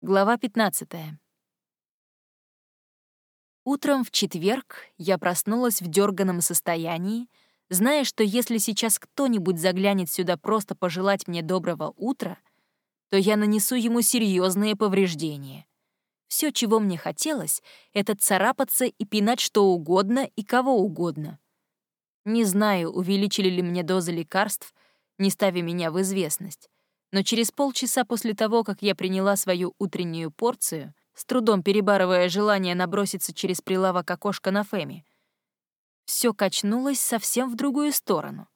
Глава 15. Утром в четверг я проснулась в дерганом состоянии, зная, что если сейчас кто-нибудь заглянет сюда просто пожелать мне доброго утра, то я нанесу ему серьезные повреждения. Все, чего мне хотелось, это царапаться и пинать что угодно и кого угодно. Не знаю, увеличили ли мне дозы лекарств, не ставя меня в известность, но через полчаса после того, как я приняла свою утреннюю порцию, с трудом перебарывая желание наброситься через прилавок окошка на Фэми, все качнулось совсем в другую сторону,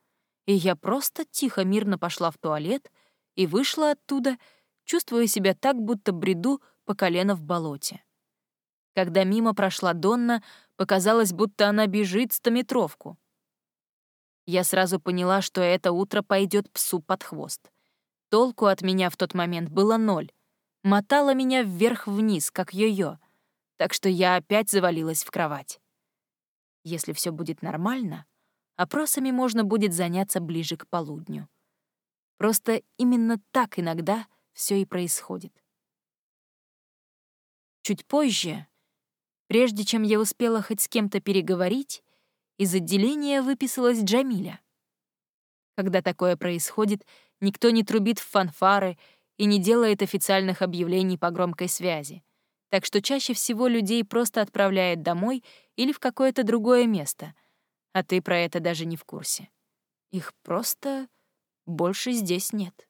и я просто тихо-мирно пошла в туалет и вышла оттуда, чувствуя себя так, будто бреду по колено в болоте. Когда мимо прошла Донна, показалось, будто она бежит стометровку. Я сразу поняла, что это утро пойдет псу под хвост. Толку от меня в тот момент было ноль. Мотала меня вверх-вниз, как йо-йо, так что я опять завалилась в кровать. Если все будет нормально, опросами можно будет заняться ближе к полудню. Просто именно так иногда все и происходит. Чуть позже, прежде чем я успела хоть с кем-то переговорить, из отделения выписалась Джамиля. Когда такое происходит, Никто не трубит в фанфары и не делает официальных объявлений по громкой связи. Так что чаще всего людей просто отправляют домой или в какое-то другое место, а ты про это даже не в курсе. Их просто больше здесь нет.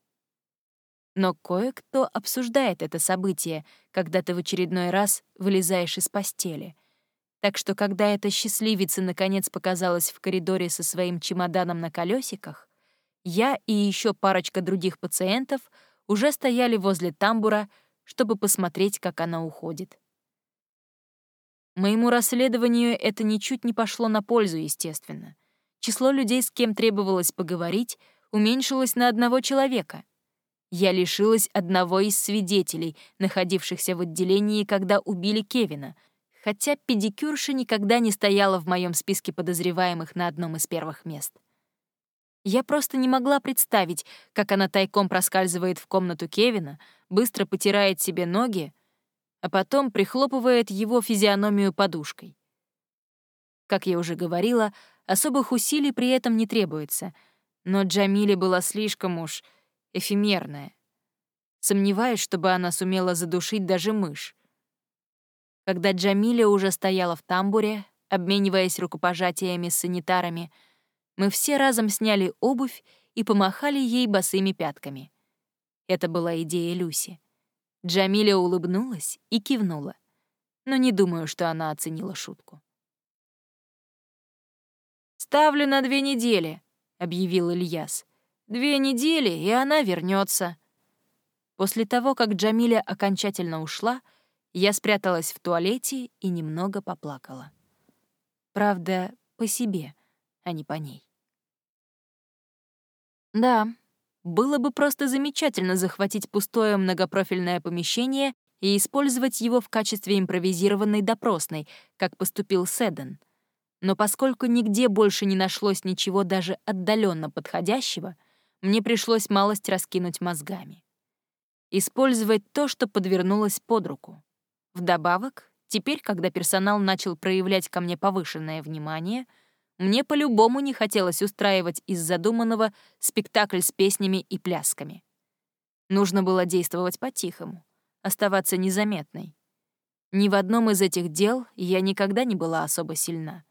Но кое-кто обсуждает это событие, когда ты в очередной раз вылезаешь из постели. Так что когда эта счастливица наконец показалась в коридоре со своим чемоданом на колесиках, я и еще парочка других пациентов уже стояли возле тамбура, чтобы посмотреть, как она уходит. Моему расследованию это ничуть не пошло на пользу, естественно. Число людей, с кем требовалось поговорить, уменьшилось на одного человека. Я лишилась одного из свидетелей, находившихся в отделении, когда убили Кевина, хотя педикюрша никогда не стояла в моем списке подозреваемых на одном из первых мест. Я просто не могла представить, как она тайком проскальзывает в комнату Кевина, быстро потирает себе ноги, а потом прихлопывает его физиономию подушкой. Как я уже говорила, особых усилий при этом не требуется, но Джамиле была слишком уж эфемерная. Сомневаюсь, чтобы она сумела задушить даже мышь. Когда Джамиля уже стояла в тамбуре, обмениваясь рукопожатиями с санитарами, мы все разом сняли обувь и помахали ей босыми пятками. Это была идея Люси. Джамиля улыбнулась и кивнула, но не думаю, что она оценила шутку. «Ставлю на две недели», — объявил Ильяс. «Две недели, и она вернется. После того, как Джамиля окончательно ушла, я спряталась в туалете и немного поплакала. Правда, по себе — а не по ней. Да, было бы просто замечательно захватить пустое многопрофильное помещение и использовать его в качестве импровизированной допросной, как поступил Седен. Но поскольку нигде больше не нашлось ничего даже отдаленно подходящего, мне пришлось малость раскинуть мозгами. Использовать то, что подвернулось под руку. Вдобавок, теперь, когда персонал начал проявлять ко мне повышенное внимание — мне по-любому не хотелось устраивать из задуманного спектакль с песнями и плясками. Нужно было действовать по-тихому, оставаться незаметной. Ни в одном из этих дел я никогда не была особо сильна.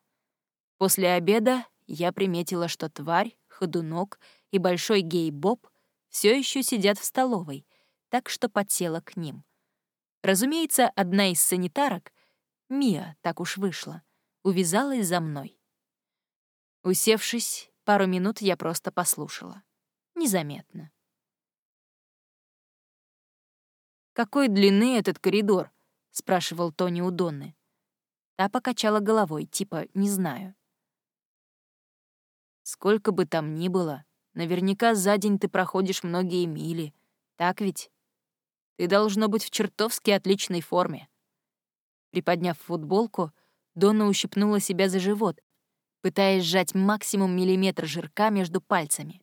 После обеда я приметила, что тварь, ходунок и большой гей-боб все еще сидят в столовой, так что подсела к ним. Разумеется, одна из санитарок, Мия, так уж вышла, увязалась за мной. Усевшись, пару минут я просто послушала. Незаметно. «Какой длины этот коридор?» — спрашивал Тони у Донны. Та покачала головой, типа «не знаю». «Сколько бы там ни было, наверняка за день ты проходишь многие мили. Так ведь? Ты должно быть в чертовски отличной форме». Приподняв футболку, Донна ущипнула себя за живот, пытаясь сжать максимум миллиметр жирка между пальцами.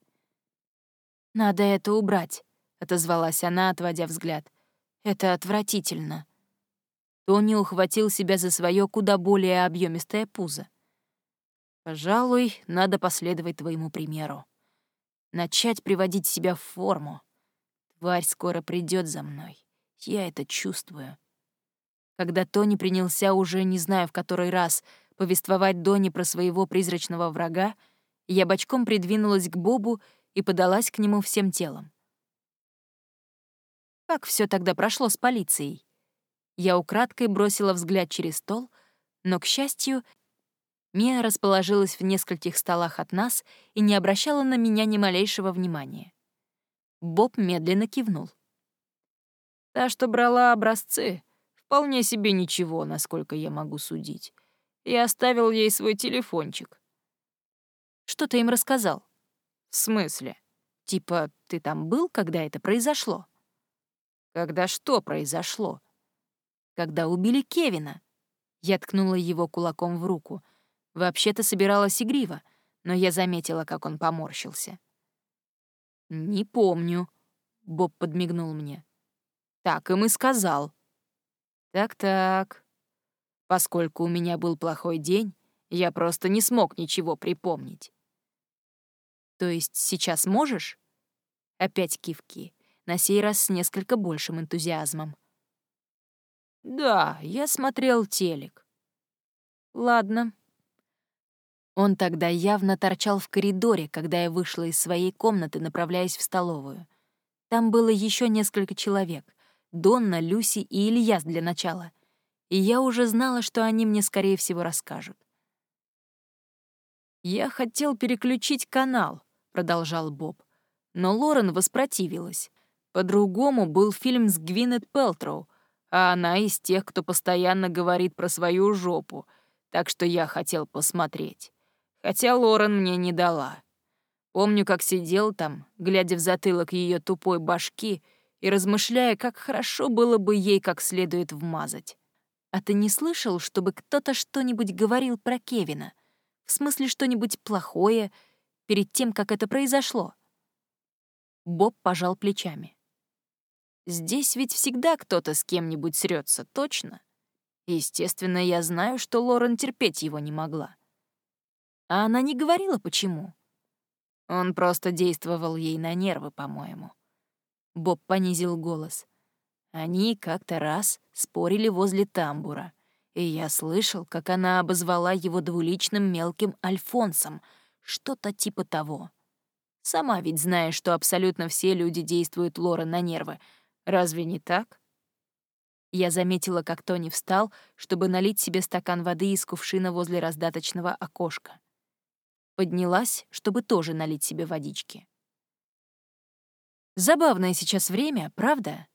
«Надо это убрать», — отозвалась она, отводя взгляд. Это отвратительно. Тони ухватил себя за свое куда более объемистое пузо. Пожалуй, надо последовать твоему примеру. Начать приводить себя в форму. Тварь скоро придет за мной. Я это чувствую. Когда Тони принялся уже не знаю в который раз повествовать Доне про своего призрачного врага, я бочком придвинулась к Бобу и подалась к нему всем телом. Как все тогда прошло с полицией? Я украдкой бросила взгляд через стол, но, к счастью, Мия расположилась в нескольких столах от нас и не обращала на меня ни малейшего внимания. Боб медленно кивнул. «Та, что брала образцы, вполне себе ничего, насколько я могу судить. Я оставил ей свой телефончик». «Что ты им рассказал?» «В смысле? Типа, ты там был, когда это произошло?» «Когда что произошло?» когда убили Кевина. Я ткнула его кулаком в руку. Вообще-то собиралась игриво, но я заметила, как он поморщился. «Не помню», — Боб подмигнул мне. «Так им и сказал». «Так-так. Поскольку у меня был плохой день, я просто не смог ничего припомнить». «То есть сейчас можешь?» Опять кивки, на сей раз с несколько большим энтузиазмом. Да, я смотрел телек. Ладно. Он тогда явно торчал в коридоре, когда я вышла из своей комнаты, направляясь в столовую. Там было еще несколько человек. Донна, Люси и Ильяс для начала. И я уже знала, что они мне, скорее всего, расскажут. «Я хотел переключить канал», — продолжал Боб. Но Лорен воспротивилась. По-другому был фильм с Гвинет Пелтроу — а она из тех, кто постоянно говорит про свою жопу, так что я хотел посмотреть. Хотя Лорен мне не дала. Помню, как сидел там, глядя в затылок ее тупой башки и размышляя, как хорошо было бы ей как следует вмазать. А ты не слышал, чтобы кто-то что-нибудь говорил про Кевина? В смысле, что-нибудь плохое перед тем, как это произошло? Боб пожал плечами. Здесь ведь всегда кто-то с кем-нибудь срется, точно? Естественно, я знаю, что Лорен терпеть его не могла. А она не говорила, почему. Он просто действовал ей на нервы, по-моему. Боб понизил голос. Они как-то раз спорили возле тамбура, и я слышал, как она обозвала его двуличным мелким Альфонсом, что-то типа того. Сама ведь знаешь, что абсолютно все люди действуют Лора на нервы — Разве не так? Я заметила, как Тони встал, чтобы налить себе стакан воды из кувшина возле раздаточного окошка. Поднялась, чтобы тоже налить себе водички. Забавное сейчас время, правда?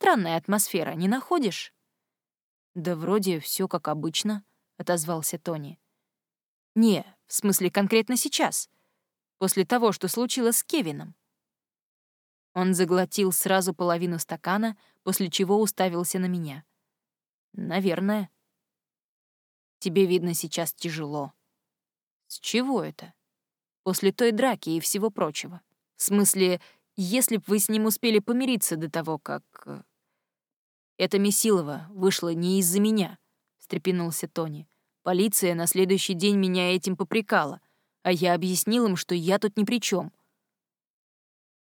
Странная атмосфера, не находишь? Да вроде все как обычно, отозвался Тони. Не, в смысле конкретно сейчас, после того, что случилось с Кевином. Он заглотил сразу половину стакана, после чего уставился на меня. «Наверное». «Тебе, видно, сейчас тяжело». «С чего это?» «После той драки и всего прочего. В смысле, если б вы с ним успели помириться до того, как...» «Это Месилова вышло не из-за меня», — встрепенулся Тони. «Полиция на следующий день меня этим попрекала, а я объяснил им, что я тут ни при чем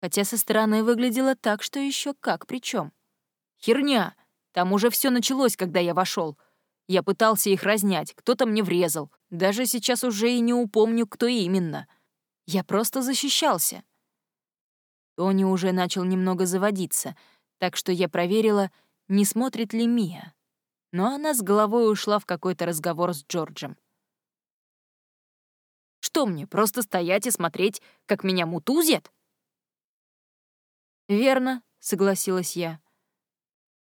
хотя со стороны выглядело так, что еще как причем. Херня! Там уже все началось, когда я вошел. Я пытался их разнять, кто-то мне врезал. Даже сейчас уже и не упомню, кто именно. Я просто защищался. Тони уже начал немного заводиться, так что я проверила, не смотрит ли Мия. Но она с головой ушла в какой-то разговор с Джорджем. Что мне, просто стоять и смотреть, как меня мутузят? «Верно», — согласилась я.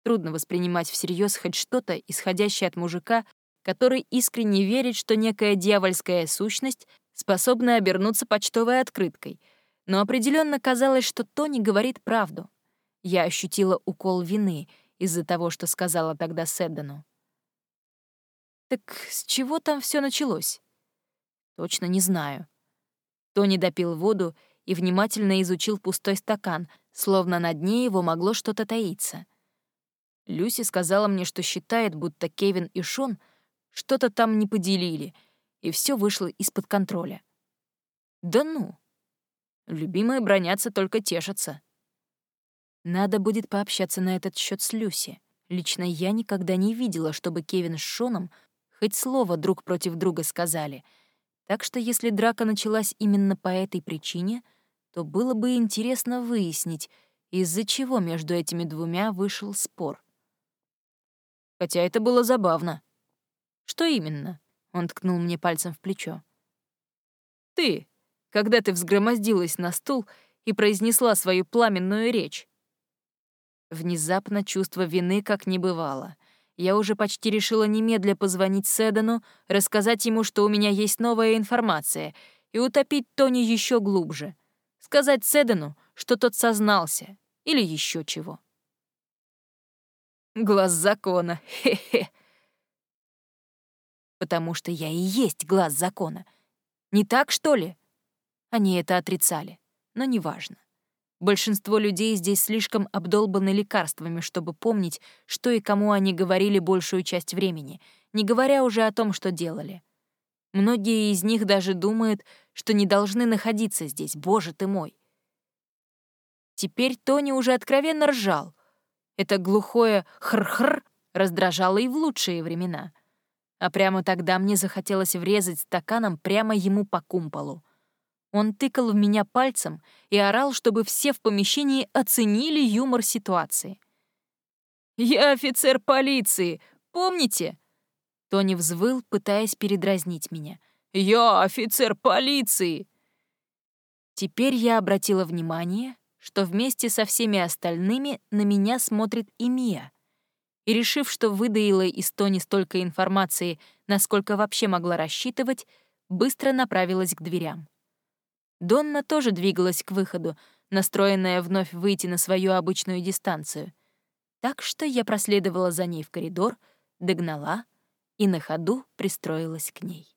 Трудно воспринимать всерьез хоть что-то, исходящее от мужика, который искренне верит, что некая дьявольская сущность способна обернуться почтовой открыткой, но определенно казалось, что Тони говорит правду. Я ощутила укол вины из-за того, что сказала тогда Седдану. Так с чего там все началось? Точно не знаю. Тони допил воду и внимательно изучил пустой стакан, словно на дне его могло что-то таиться. Люси сказала мне, что считает, будто Кевин и Шон что-то там не поделили, и все вышло из-под контроля. Да ну! Любимые бронятся, только тешатся. Надо будет пообщаться на этот счет с Люси. Лично я никогда не видела, чтобы Кевин с Шоном хоть слово друг против друга сказали. Так что если драка началась именно по этой причине, то было бы интересно выяснить, из-за чего между этими двумя вышел спор. Хотя это было забавно. Что именно? Он ткнул мне пальцем в плечо. Ты, когда ты взгромоздилась на стул и произнесла свою пламенную речь. Внезапно чувство вины как не бывало. Я уже почти решила немедля позвонить Седану, рассказать ему, что у меня есть новая информация, и утопить Тони еще глубже. Сказать Седану, что тот сознался, или еще чего. Глаз закона, хе-хе. Потому что я и есть глаз закона. Не так, что ли? Они это отрицали, но неважно. Большинство людей здесь слишком обдолбаны лекарствами, чтобы помнить, что и кому они говорили большую часть времени, не говоря уже о том, что делали. Многие из них даже думают, что не должны находиться здесь, боже ты мой. Теперь Тони уже откровенно ржал. Это глухое «хр-хр» раздражало и в лучшие времена. А прямо тогда мне захотелось врезать стаканом прямо ему по кумполу. Он тыкал в меня пальцем и орал, чтобы все в помещении оценили юмор ситуации. «Я офицер полиции, помните?» Тони взвыл, пытаясь передразнить меня. «Я офицер полиции!» Теперь я обратила внимание, что вместе со всеми остальными на меня смотрит и Мия. И решив, что выдаила из Тони столько информации, насколько вообще могла рассчитывать, быстро направилась к дверям. Донна тоже двигалась к выходу, настроенная вновь выйти на свою обычную дистанцию. Так что я проследовала за ней в коридор, догнала и на ходу пристроилась к ней.